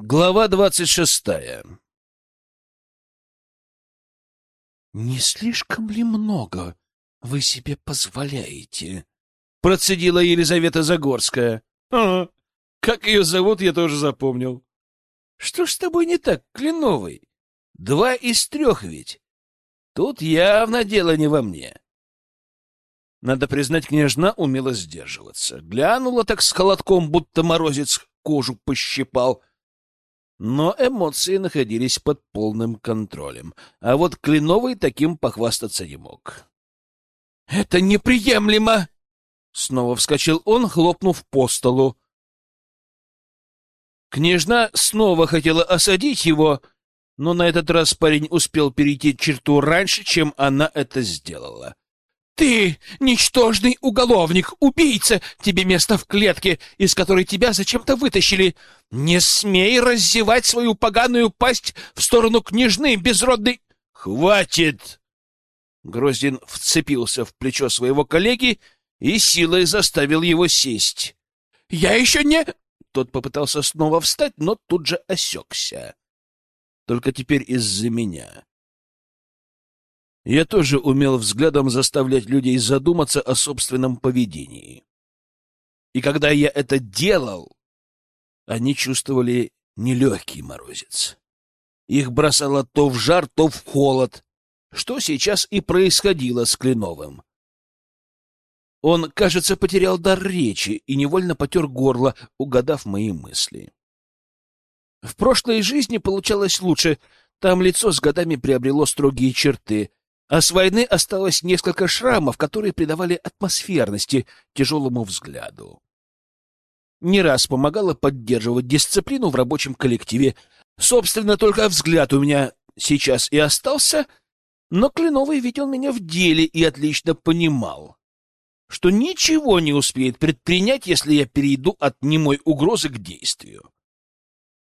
Глава двадцать шестая «Не слишком ли много вы себе позволяете?» — процедила Елизавета Загорская. «Ага, как ее зовут, я тоже запомнил. Что ж с тобой не так, Кленовый? Два из трех ведь. Тут явно дело не во мне». Надо признать, княжна умела сдерживаться. Глянула так с холодком, будто морозец кожу пощипал. Но эмоции находились под полным контролем. А вот Кленовый таким похвастаться не мог. — Это неприемлемо! — снова вскочил он, хлопнув по столу. Княжна снова хотела осадить его, но на этот раз парень успел перейти черту раньше, чем она это сделала. «Ты — ничтожный уголовник, убийца! Тебе место в клетке, из которой тебя зачем-то вытащили! Не смей раздевать свою поганую пасть в сторону княжны, безродный...» «Хватит!» Гроздин вцепился в плечо своего коллеги и силой заставил его сесть. «Я еще не...» Тот попытался снова встать, но тут же осекся. Только теперь из-за меня. Я тоже умел взглядом заставлять людей задуматься о собственном поведении. И когда я это делал, они чувствовали нелегкий морозец. Их бросало то в жар, то в холод, что сейчас и происходило с Кленовым. Он, кажется, потерял дар речи и невольно потер горло, угадав мои мысли. В прошлой жизни получалось лучше. Там лицо с годами приобрело строгие черты, а с войны осталось несколько шрамов, которые придавали атмосферности тяжелому взгляду. Не раз помогала поддерживать дисциплину в рабочем коллективе. Собственно, только взгляд у меня сейчас и остался, но Кленовый видел меня в деле и отлично понимал, что ничего не успеет предпринять, если я перейду от немой угрозы к действию.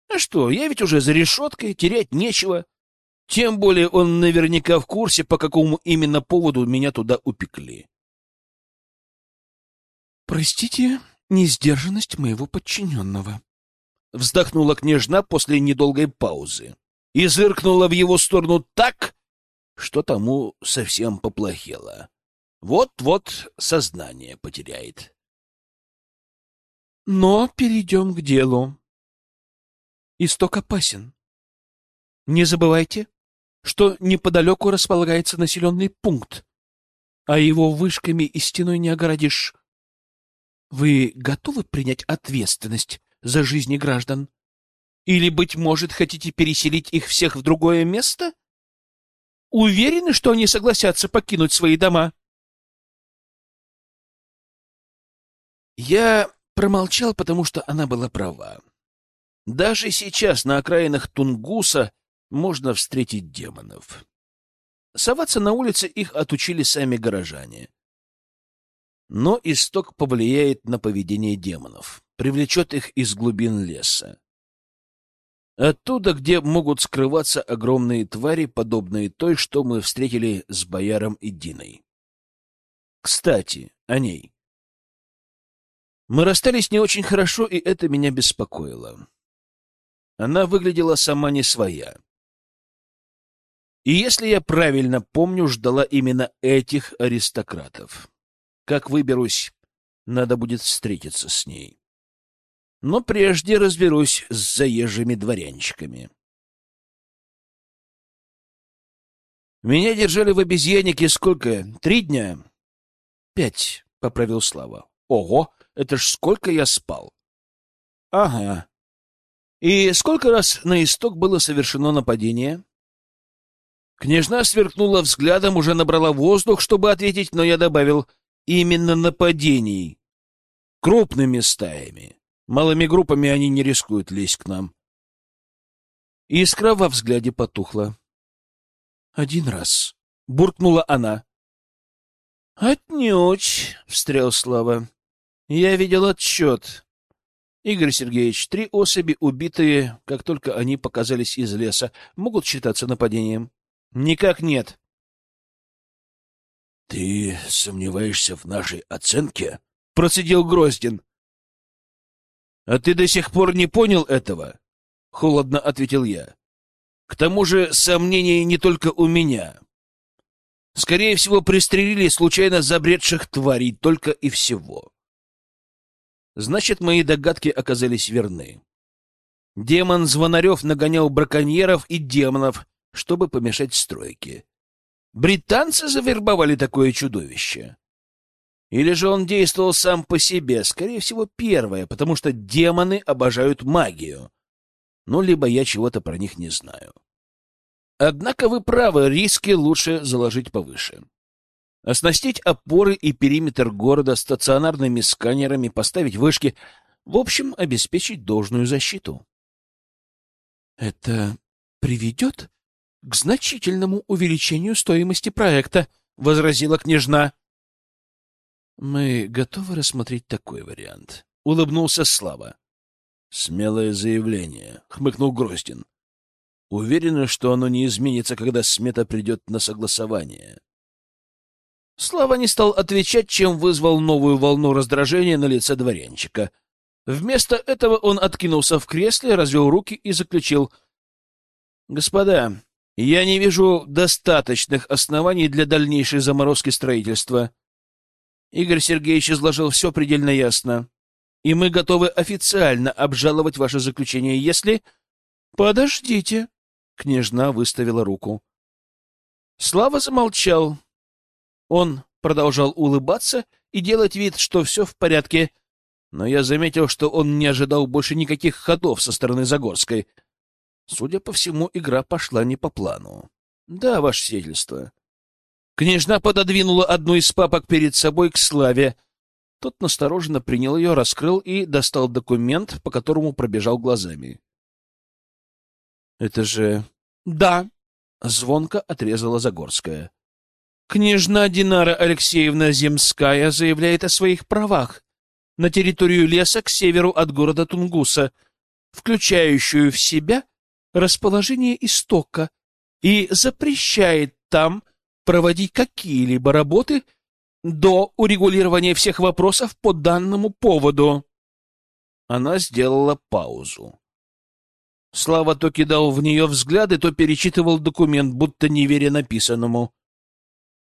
А что, я ведь уже за решеткой, терять нечего. Тем более он наверняка в курсе, по какому именно поводу меня туда упекли. «Простите несдержанность моего подчиненного», — вздохнула княжна после недолгой паузы и зыркнула в его сторону так, что тому совсем поплохело. Вот-вот сознание потеряет. «Но перейдем к делу. Исток опасен. Не забывайте, что неподалеку располагается населенный пункт, а его вышками и стеной не огородишь. Вы готовы принять ответственность за жизни граждан? Или, быть может, хотите переселить их всех в другое место? Уверены, что они согласятся покинуть свои дома? Я промолчал, потому что она была права. Даже сейчас на окраинах Тунгуса можно встретить демонов. Соваться на улице их отучили сами горожане. Но исток повлияет на поведение демонов, привлечет их из глубин леса. Оттуда, где могут скрываться огромные твари, подобные той, что мы встретили с Бояром и Диной. Кстати, о ней. Мы расстались не очень хорошо, и это меня беспокоило. Она выглядела сама не своя. И если я правильно помню, ждала именно этих аристократов. Как выберусь, надо будет встретиться с ней. Но прежде разберусь с заезжими дворянчиками. Меня держали в обезьяннике сколько? Три дня? Пять, — поправил Слава. Ого, это ж сколько я спал. Ага. И сколько раз на исток было совершено нападение? Княжна сверкнула взглядом, уже набрала воздух, чтобы ответить, но я добавил «именно нападений». Крупными стаями. Малыми группами они не рискуют лезть к нам. Искра во взгляде потухла. «Один раз», — буркнула она. «Отнюдь», — встрял Слава. «Я видел отчет. Игорь Сергеевич, три особи, убитые, как только они показались из леса, могут считаться нападением?» Никак нет. Ты сомневаешься в нашей оценке? Процедил Гроздин. А ты до сих пор не понял этого? — холодно ответил я. К тому же сомнений не только у меня. Скорее всего, пристрелили случайно забредших тварей только и всего. Значит, мои догадки оказались верны. Демон Звонарев нагонял браконьеров и демонов, чтобы помешать стройке. Британцы завербовали такое чудовище. Или же он действовал сам по себе? Скорее всего, первое, потому что демоны обожают магию. Ну, либо я чего-то про них не знаю. Однако вы правы, риски лучше заложить повыше. Оснастить опоры и периметр города стационарными сканерами, поставить вышки, в общем, обеспечить должную защиту. Это приведет к значительному увеличению стоимости проекта, — возразила княжна. Мы готовы рассмотреть такой вариант, — улыбнулся Слава. Смелое заявление, — хмыкнул Гроздин. Уверена, что оно не изменится, когда смета придет на согласование. Слава не стал отвечать, чем вызвал новую волну раздражения на лице дворянчика. Вместо этого он откинулся в кресле, развел руки и заключил. — Господа, я не вижу достаточных оснований для дальнейшей заморозки строительства. Игорь Сергеевич изложил все предельно ясно. И мы готовы официально обжаловать ваше заключение, если... Подождите. Княжна выставила руку. Слава замолчал. Он продолжал улыбаться и делать вид, что все в порядке, но я заметил, что он не ожидал больше никаких ходов со стороны Загорской. Судя по всему, игра пошла не по плану. Да, ваше сиятельство. Княжна пододвинула одну из папок перед собой к Славе. Тот настороженно принял ее, раскрыл и достал документ, по которому пробежал глазами. — Это же... — Да, — звонко отрезала Загорская. Княжна Динара Алексеевна Земская заявляет о своих правах на территорию леса к северу от города Тунгуса, включающую в себя расположение истока, и запрещает там проводить какие-либо работы до урегулирования всех вопросов по данному поводу. Она сделала паузу. Слава то кидал в нее взгляды, то перечитывал документ, будто не веря написанному.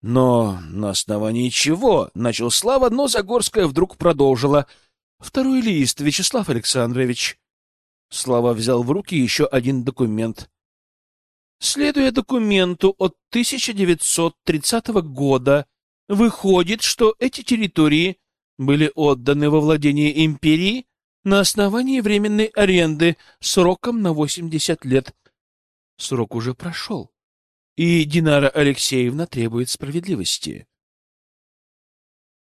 Но на основании чего? Начал Слава, но Загорская вдруг продолжила. Второй лист, Вячеслав Александрович. Слава взял в руки еще один документ. Следуя документу от 1930 года, выходит, что эти территории были отданы во владение империи на основании временной аренды сроком на 80 лет. Срок уже прошел, и Динара Алексеевна требует справедливости.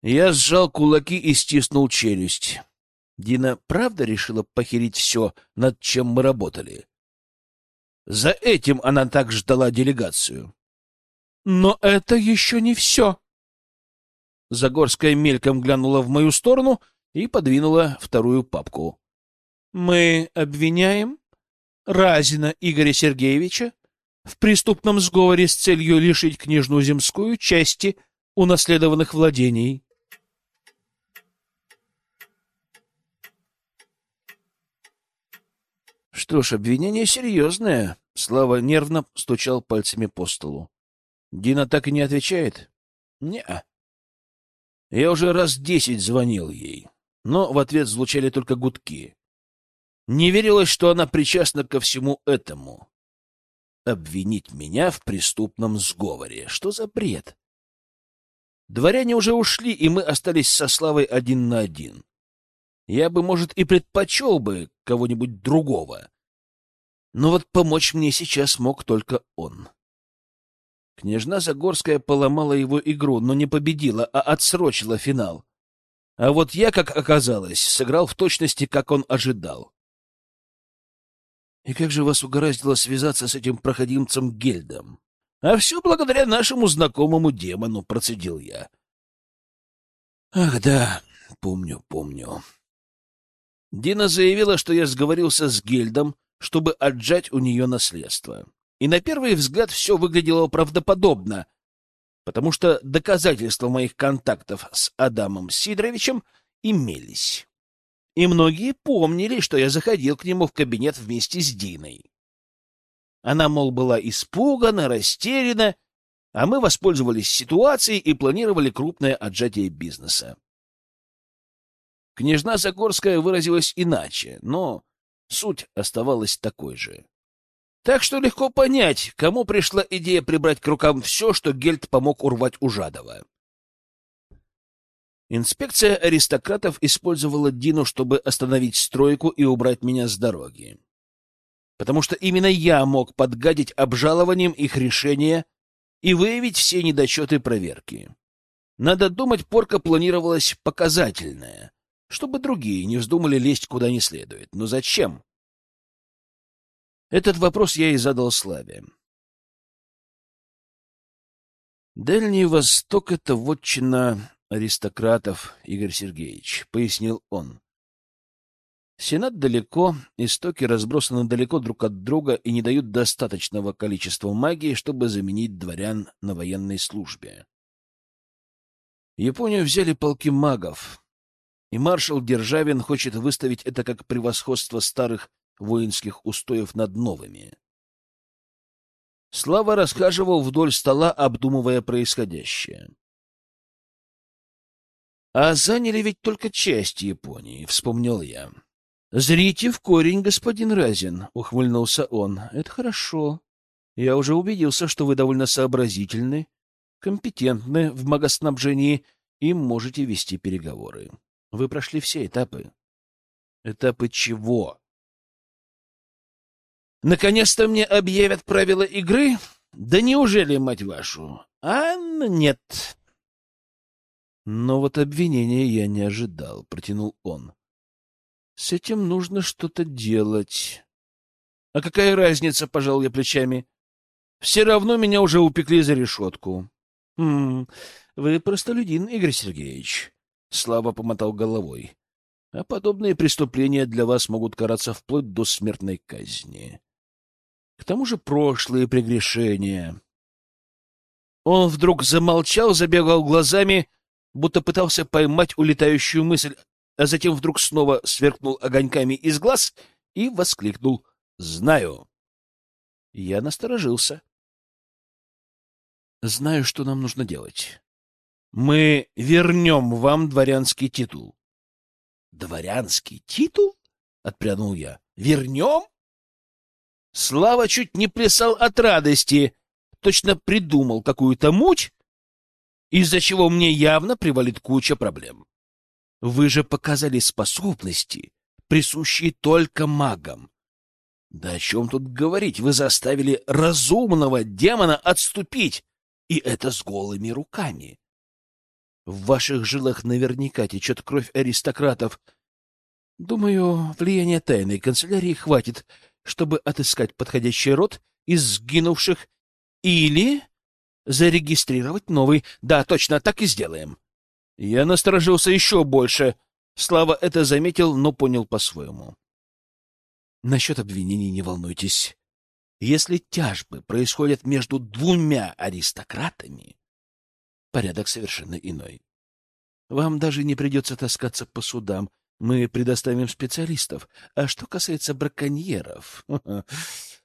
Я сжал кулаки и стиснул челюсть. Дина правда решила похерить все, над чем мы работали? За этим она так ждала делегацию. Но это еще не все. Загорская мельком глянула в мою сторону и подвинула вторую папку. Мы обвиняем Разина Игоря Сергеевича в преступном сговоре с целью лишить княжну земскую части унаследованных владений. Что ж, обвинение серьезное. Слава нервно стучал пальцами по столу. Дина так и не отвечает? не. Я уже раз десять звонил ей, но в ответ звучали только гудки. Не верилось, что она причастна ко всему этому. Обвинить меня в преступном сговоре. Что за бред? Дворяне уже ушли, и мы остались со Славой один на один. Я бы, может, и предпочел бы кого-нибудь другого. Но вот помочь мне сейчас мог только он. Княжна Загорская поломала его игру, но не победила, а отсрочила финал. А вот я, как оказалось, сыграл в точности, как он ожидал. И как же вас угораздило связаться с этим проходимцем Гельдом? А все благодаря нашему знакомому демону, процедил я. Ах да, помню, помню. Дина заявила, что я сговорился с Гельдом, чтобы отжать у нее наследство. И на первый взгляд все выглядело правдоподобно, потому что доказательства моих контактов с Адамом Сидоровичем имелись. и многие помнили, что я заходил к нему в кабинет вместе с Диной. Она, мол, была испугана, растеряна, а мы воспользовались ситуацией и планировали крупное отжатие бизнеса. Княжна Загорская выразилась иначе, но суть оставалась такой же. Так что легко понять, кому пришла идея прибрать к рукам все, что Гельд помог урвать у Жадова. Инспекция аристократов использовала Дину, чтобы остановить стройку и убрать меня с дороги. Потому что именно я мог подгадить обжалованием их решения и выявить все недочеты проверки. Надо думать, порка планировалась показательная, чтобы другие не вздумали лезть куда не следует. Но зачем? Этот вопрос я и задал Славе. Дальний Восток — это вотчина аристократов, Игорь Сергеевич, — пояснил он. Сенат далеко, истоки разбросаны далеко друг от друга и не дают достаточного количества магии, чтобы заменить дворян на военной службе. Японию взяли полки магов, и маршал Державин хочет выставить это как превосходство старых воинских устоев над новыми. Слава расхаживал вдоль стола, обдумывая происходящее. «А заняли ведь только часть Японии», — вспомнил я. «Зрите в корень, господин Разин», — ухмыльнулся он. «Это хорошо. Я уже убедился, что вы довольно сообразительны, компетентны в магоснабжении и можете вести переговоры. Вы прошли все этапы». «Этапы чего?» Наконец-то мне объявят правила игры? Да неужели, мать вашу? А нет. Но вот обвинения я не ожидал, протянул он. С этим нужно что-то делать. А какая разница, пожал я плечами. Все равно меня уже упекли за решетку. Хм, вы простолюдин, Игорь Сергеевич. Слава помотал головой. А подобные преступления для вас могут караться вплоть до смертной казни. К тому же прошлые прегрешения. Он вдруг замолчал, забегал глазами, будто пытался поймать улетающую мысль, а затем вдруг снова сверкнул огоньками из глаз и воскликнул «Знаю». Я насторожился. «Знаю, что нам нужно делать. Мы вернем вам дворянский титул». «Дворянский титул?» — отпрянул я. «Вернем?» Слава чуть не плясал от радости, точно придумал какую-то муть, из-за чего мне явно привалит куча проблем. Вы же показали способности, присущие только магам. Да о чем тут говорить? Вы заставили разумного демона отступить, и это с голыми руками. В ваших жилах наверняка течет кровь аристократов. Думаю, влияния тайной канцелярии хватит, чтобы отыскать подходящий род из сгинувших или зарегистрировать новый. Да, точно, так и сделаем. Я насторожился еще больше. Слава это заметил, но понял по-своему. Насчет обвинений не волнуйтесь. Если тяжбы происходят между двумя аристократами, порядок совершенно иной. Вам даже не придется таскаться по судам, мы предоставим специалистов. А что касается браконьеров...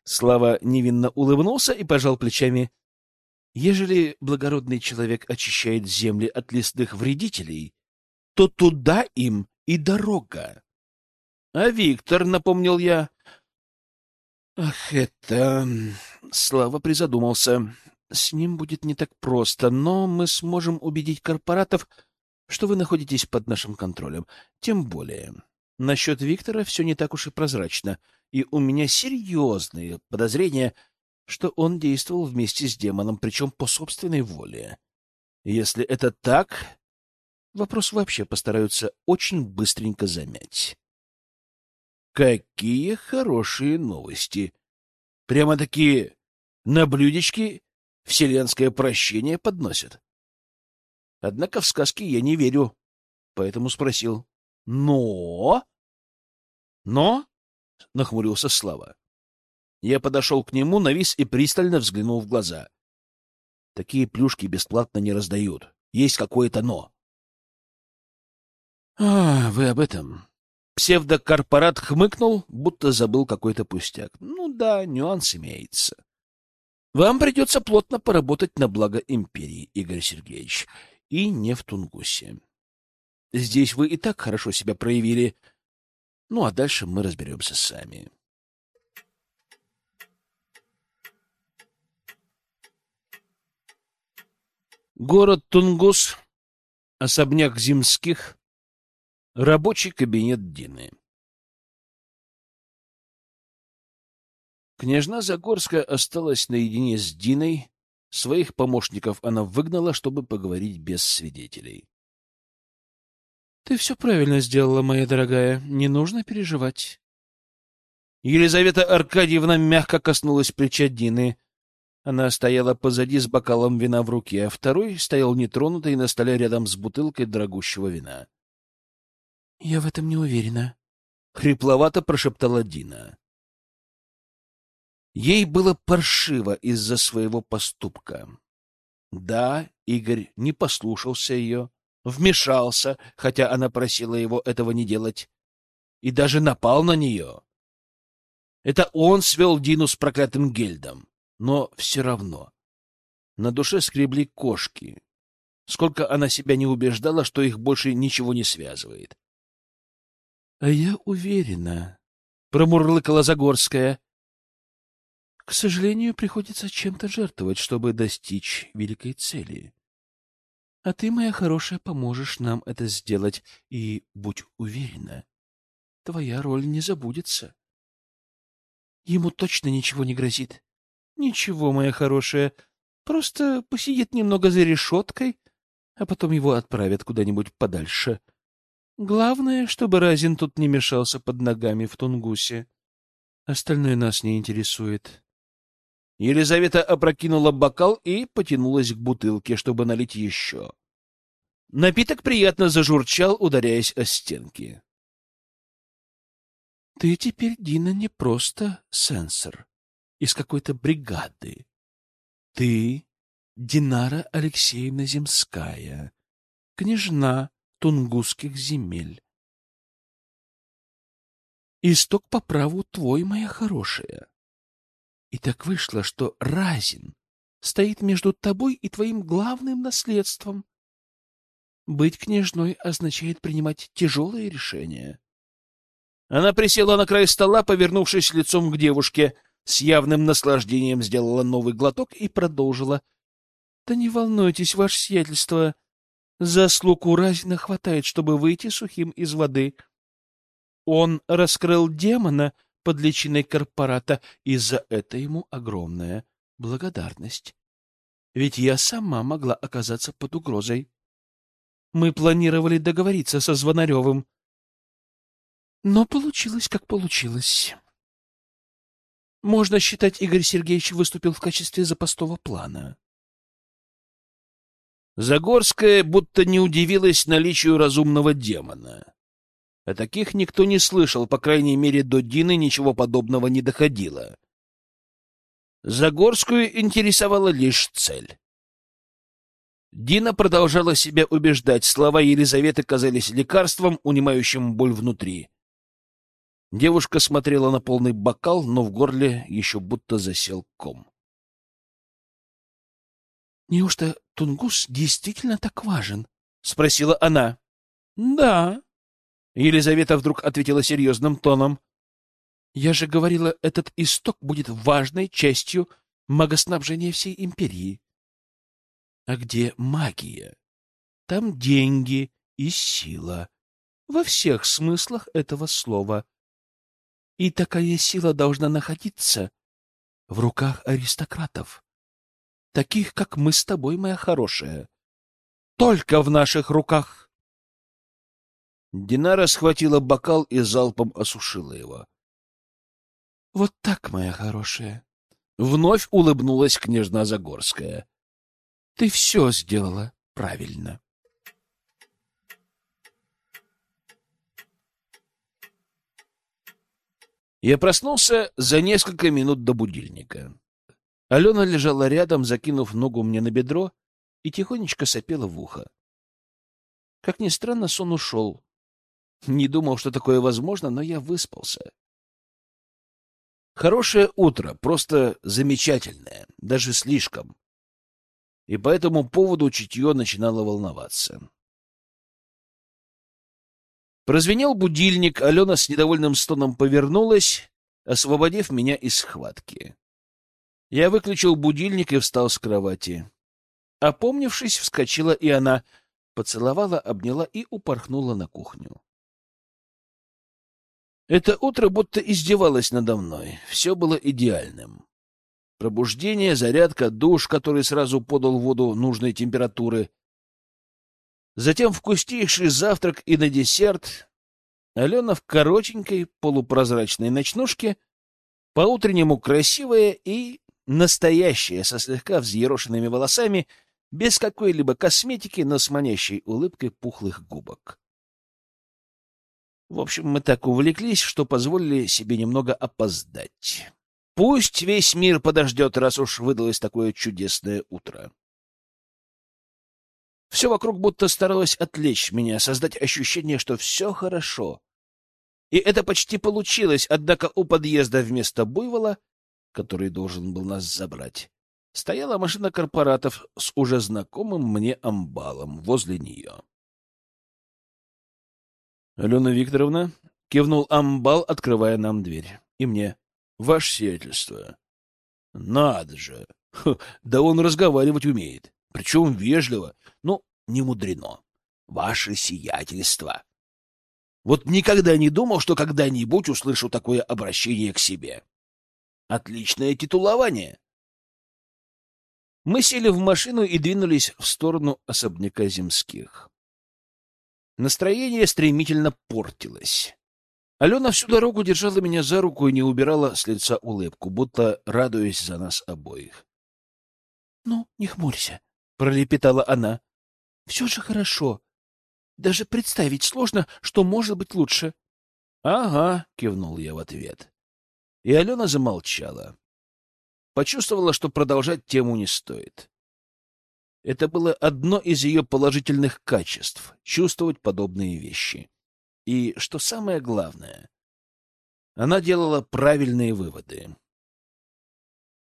Слава невинно улыбнулся и пожал плечами. Ежели благородный человек очищает земли от лесных вредителей, то туда им и дорога. А Виктор, напомнил я... Ах, это... Слава призадумался. С ним будет не так просто, но мы сможем убедить корпоратов, что вы находитесь под нашим контролем. Тем более, насчет Виктора все не так уж и прозрачно, и у меня серьезные подозрения, что он действовал вместе с демоном, причем по собственной воле. Если это так, вопрос вообще постараются очень быстренько замять. Какие хорошие новости! Прямо такие на блюдечке вселенское прощение подносят. Однако в сказки я не верю, поэтому спросил. «Но?» «Но?» — нахмурился Слава. Я подошел к нему, навис и пристально взглянул в глаза. Такие плюшки бесплатно не раздают. Есть какое-то «но». «А, вы об этом?» Псевдокорпорат хмыкнул, будто забыл какой-то пустяк. Ну да, нюанс имеется. Вам придется плотно поработать на благо империи, Игорь Сергеевич, и не в Тунгусе. Здесь вы и так хорошо себя проявили. Ну, а дальше мы разберемся сами. Город Тунгус, особняк Зимских, рабочий кабинет Дины. Княжна Загорская осталась наедине с Диной. Своих помощников она выгнала, чтобы поговорить без свидетелей. — Ты все правильно сделала, моя дорогая. Не нужно переживать. Елизавета Аркадьевна мягко коснулась плеча Дины. Она стояла позади с бокалом вина в руке, а второй стоял нетронутый на столе рядом с бутылкой дорогущего вина. — Я в этом не уверена, — хрипловато прошептала Дина. Ей было паршиво из-за своего поступка. Да, Игорь не послушался ее, вмешался, хотя она просила его этого не делать, и даже напал на нее. Это он свел Дину с проклятым Гельдом. Но все равно. На душе скребли кошки. Сколько она себя не убеждала, что их больше ничего не связывает. — А я уверена, — промурлыкала Загорская. — К сожалению, приходится чем-то жертвовать, чтобы достичь великой цели. А ты, моя хорошая, поможешь нам это сделать, и будь уверена, твоя роль не забудется. Ему точно ничего не грозит. Ничего, моя хорошая, просто посидит немного за решеткой, а потом его отправят куда-нибудь подальше. Главное, чтобы Разин тут не мешался под ногами в Тунгусе. Остальное нас не интересует. Елизавета опрокинула бокал и потянулась к бутылке, чтобы налить еще. Напиток приятно зажурчал, ударяясь о стенки. — Ты теперь, Дина, не просто сенсор из какой-то бригады. Ты Динара Алексеевна Земская, княжна тунгусских земель. Исток по праву твой, моя хорошая. И так вышло, что Разин стоит между тобой и твоим главным наследством. Быть княжной означает принимать тяжелые решения. Она присела на край стола, повернувшись лицом к девушке — с явным наслаждением сделала новый глоток и продолжила. — Да не волнуйтесь, ваше сиятельство. Заслуг у Разина хватает, чтобы выйти сухим из воды. Он раскрыл демона под личиной корпората, и за это ему огромная благодарность. Ведь я сама могла оказаться под угрозой. Мы планировали договориться со Звонаревым. Но получилось, как получилось. Можно считать, Игорь Сергеевич выступил в качестве запасного плана. Загорская будто не удивилась наличию разумного демона. О таких никто не слышал, по крайней мере, до Дины ничего подобного не доходило. Загорскую интересовала лишь цель. Дина продолжала себя убеждать, слова Елизаветы казались лекарством, унимающим боль внутри. Девушка смотрела на полный бокал, но в горле еще будто засел ком. — Неужто Тунгус действительно так важен? — спросила она. — Да. Елизавета вдруг ответила серьезным тоном. — Я же говорила, этот исток будет важной частью магоснабжения всей империи. — А где магия? Там деньги и сила. Во всех смыслах этого слова. И такая сила должна находиться в руках аристократов, таких, как мы с тобой, моя хорошая. Только в наших руках. Динара схватила бокал и залпом осушила его. — Вот так, моя хорошая. Вновь улыбнулась княжна Загорская. — Ты все сделала правильно. Я проснулся за несколько минут до будильника. Алена лежала рядом, закинув ногу мне на бедро, и тихонечко сопела в ухо. Как ни странно, сон ушел. Не думал, что такое возможно, но я выспался. Хорошее утро, просто замечательное, даже слишком. И по этому поводу чутье начинало волноваться. Прозвенел будильник, Алена с недовольным стоном повернулась, освободив меня из схватки. Я выключил будильник и встал с кровати. Опомнившись, вскочила и она, поцеловала, обняла и упорхнула на кухню. Это утро будто издевалось надо мной. Все было идеальным. Пробуждение, зарядка, душ, который сразу подал воду нужной температуры. Затем вкуснейший завтрак и на десерт. Алена в коротенькой полупрозрачной ночнушке, по-утреннему красивая и настоящая, со слегка взъерошенными волосами, без какой-либо косметики, но с манящей улыбкой пухлых губок. В общем, мы так увлеклись, что позволили себе немного опоздать. Пусть весь мир подождет, раз уж выдалось такое чудесное утро. Все вокруг будто старалось отвлечь меня, создать ощущение, что все хорошо. И это почти получилось, однако у подъезда вместо буйвола, который должен был нас забрать, стояла машина корпоратов с уже знакомым мне амбалом возле нее. — Алена Викторовна, — кивнул амбал, открывая нам дверь. И мне. — Ваше сиятельство. — Надо же! Ха, да он разговаривать умеет. Причем вежливо. Ну, не мудрено. Ваше сиятельство. Вот никогда не думал, что когда-нибудь услышу такое обращение к себе. Отличное титулование. Мы сели в машину и двинулись в сторону особняка земских. Настроение стремительно портилось. Алена всю дорогу держала меня за руку и не убирала с лица улыбку, будто радуясь за нас обоих. — Ну, не хмурься, — пролепетала она. — Все же хорошо. Даже представить сложно, что может быть лучше. — Ага, — кивнул я в ответ. И Алена замолчала. Почувствовала, что продолжать тему не стоит. Это было одно из ее положительных качеств — чувствовать подобные вещи. И, что самое главное, она делала правильные выводы.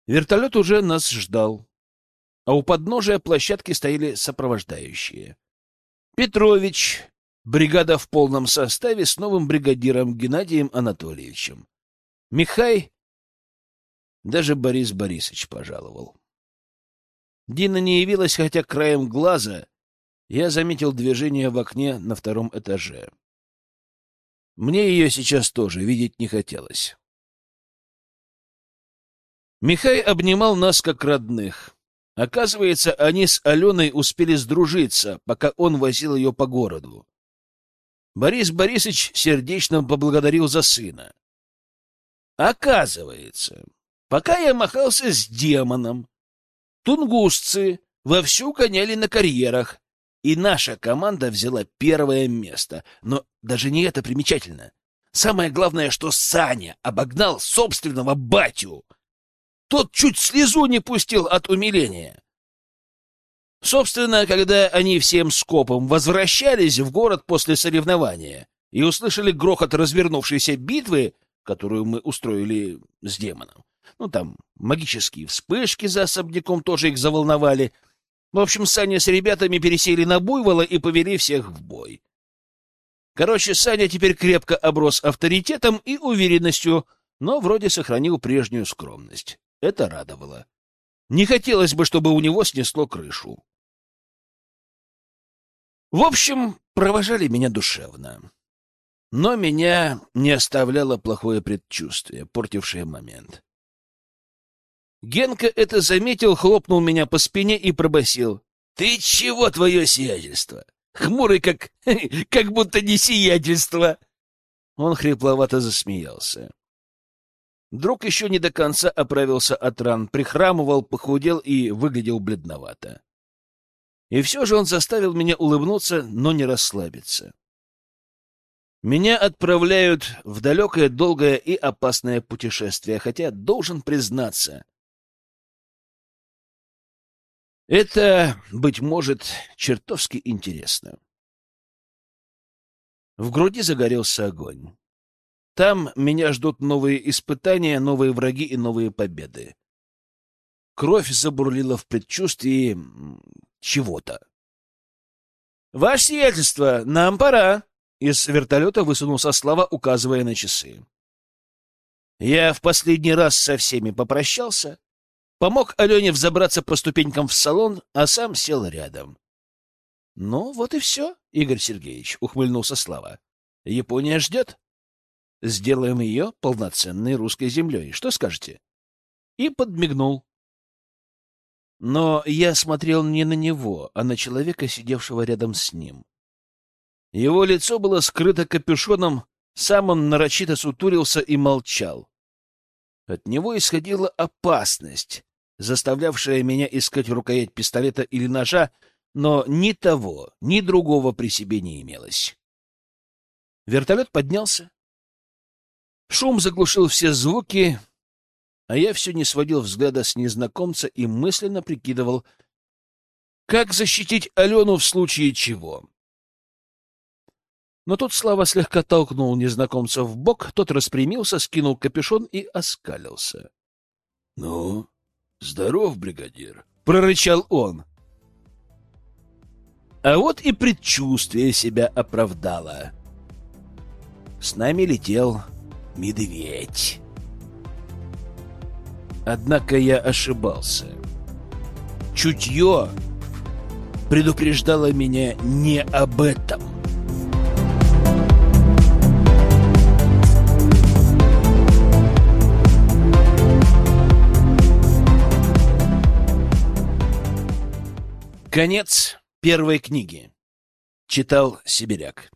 Вертолет уже нас ждал, а у подножия площадки стояли сопровождающие. Петрович, бригада в полном составе с новым бригадиром Геннадием Анатольевичем. Михай, даже Борис Борисович пожаловал. Дина не явилась, хотя краем глаза я заметил движение в окне на втором этаже. Мне ее сейчас тоже видеть не хотелось. Михай обнимал нас как родных. Оказывается, они с Аленой успели сдружиться, пока он возил ее по городу. Борис Борисович сердечно поблагодарил за сына. Оказывается, пока я махался с демоном, Тунгусцы вовсю гоняли на карьерах, и наша команда взяла первое место. Но даже не это примечательно. Самое главное, что Саня обогнал собственного батю. Тот чуть слезу не пустил от умиления. Собственно, когда они всем скопом возвращались в город после соревнования и услышали грохот развернувшейся битвы, которую мы устроили с демоном, ну, там магические вспышки за особняком тоже их заволновали. В общем, Саня с ребятами пересели на буйвола и повели всех в бой. Короче, Саня теперь крепко оброс авторитетом и уверенностью, но вроде сохранил прежнюю скромность. Это радовало. Не хотелось бы, чтобы у него снесло крышу. В общем, провожали меня душевно. Но меня не оставляло плохое предчувствие, портившее момент. Генка это заметил, хлопнул меня по спине и пробасил: Ты чего, твое сиятельство? Хмурый, как... как будто не сиятельство. Он хрипловато засмеялся. Друг еще не до конца оправился от ран, прихрамывал, похудел и выглядел бледновато. И все же он заставил меня улыбнуться, но не расслабиться. Меня отправляют в далекое, долгое и опасное путешествие, хотя, должен признаться, это, быть может, чертовски интересно. В груди загорелся огонь. Там меня ждут новые испытания, новые враги и новые победы. Кровь забурлила в предчувствии чего-то. «Ваше сиятельство, нам пора!» Из вертолета высунулся Слава, указывая на часы. Я в последний раз со всеми попрощался, помог Алене взобраться по ступенькам в салон, а сам сел рядом. — Ну, вот и все, Игорь Сергеевич, — ухмыльнулся Слава. — Япония ждет. Сделаем ее полноценной русской землей. Что скажете? И подмигнул. Но я смотрел не на него, а на человека, сидевшего рядом с ним. Его лицо было скрыто капюшоном, сам он нарочито сутурился и молчал. От него исходила опасность, заставлявшая меня искать рукоять пистолета или ножа, но ни того, ни другого при себе не имелось. Вертолет поднялся. Шум заглушил все звуки, а я все не сводил взгляда с незнакомца и мысленно прикидывал, как защитить Алену в случае чего. Но тут Слава слегка толкнул незнакомца в бок, тот распрямился, скинул капюшон и оскалился. — Ну, здоров, бригадир, — прорычал он. А вот и предчувствие себя оправдало. С нами летел медведь. Однако я ошибался. Чутье предупреждало меня не об этом. Конец первой книги. Читал Сибиряк.